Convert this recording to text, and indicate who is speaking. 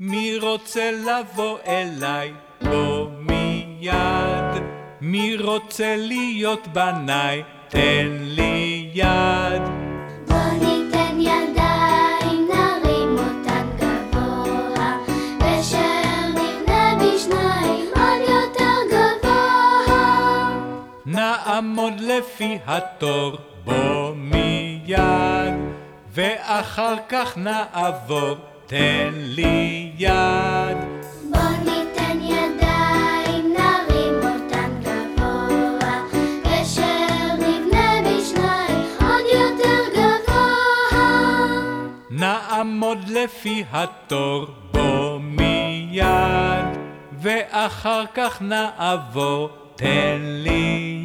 Speaker 1: מי רוצה לבוא אליי? בוא מיד. מי רוצה להיות בניי? תן לי יד.
Speaker 2: בוא ניתן ידיים, נרים אותן גבוה, ושנבנה בשניים עוד יותר גבוה.
Speaker 1: נעמוד לפי התור, בוא מיד. ואחר כך נעבור, תן לי יד.
Speaker 2: בוא ניתן ידיים, נרים אותן גבוה, ושנבנה בשניים עוד יותר גבוה.
Speaker 1: נעמוד לפי התור, בוא מיד. ואחר כך נעבור, תן לי